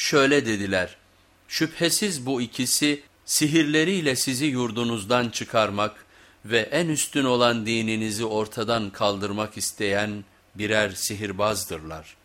şöyle dediler, şüphesiz bu ikisi sihirleriyle sizi yurdunuzdan çıkarmak ve en üstün olan dininizi ortadan kaldırmak isteyen birer sihirbazdırlar.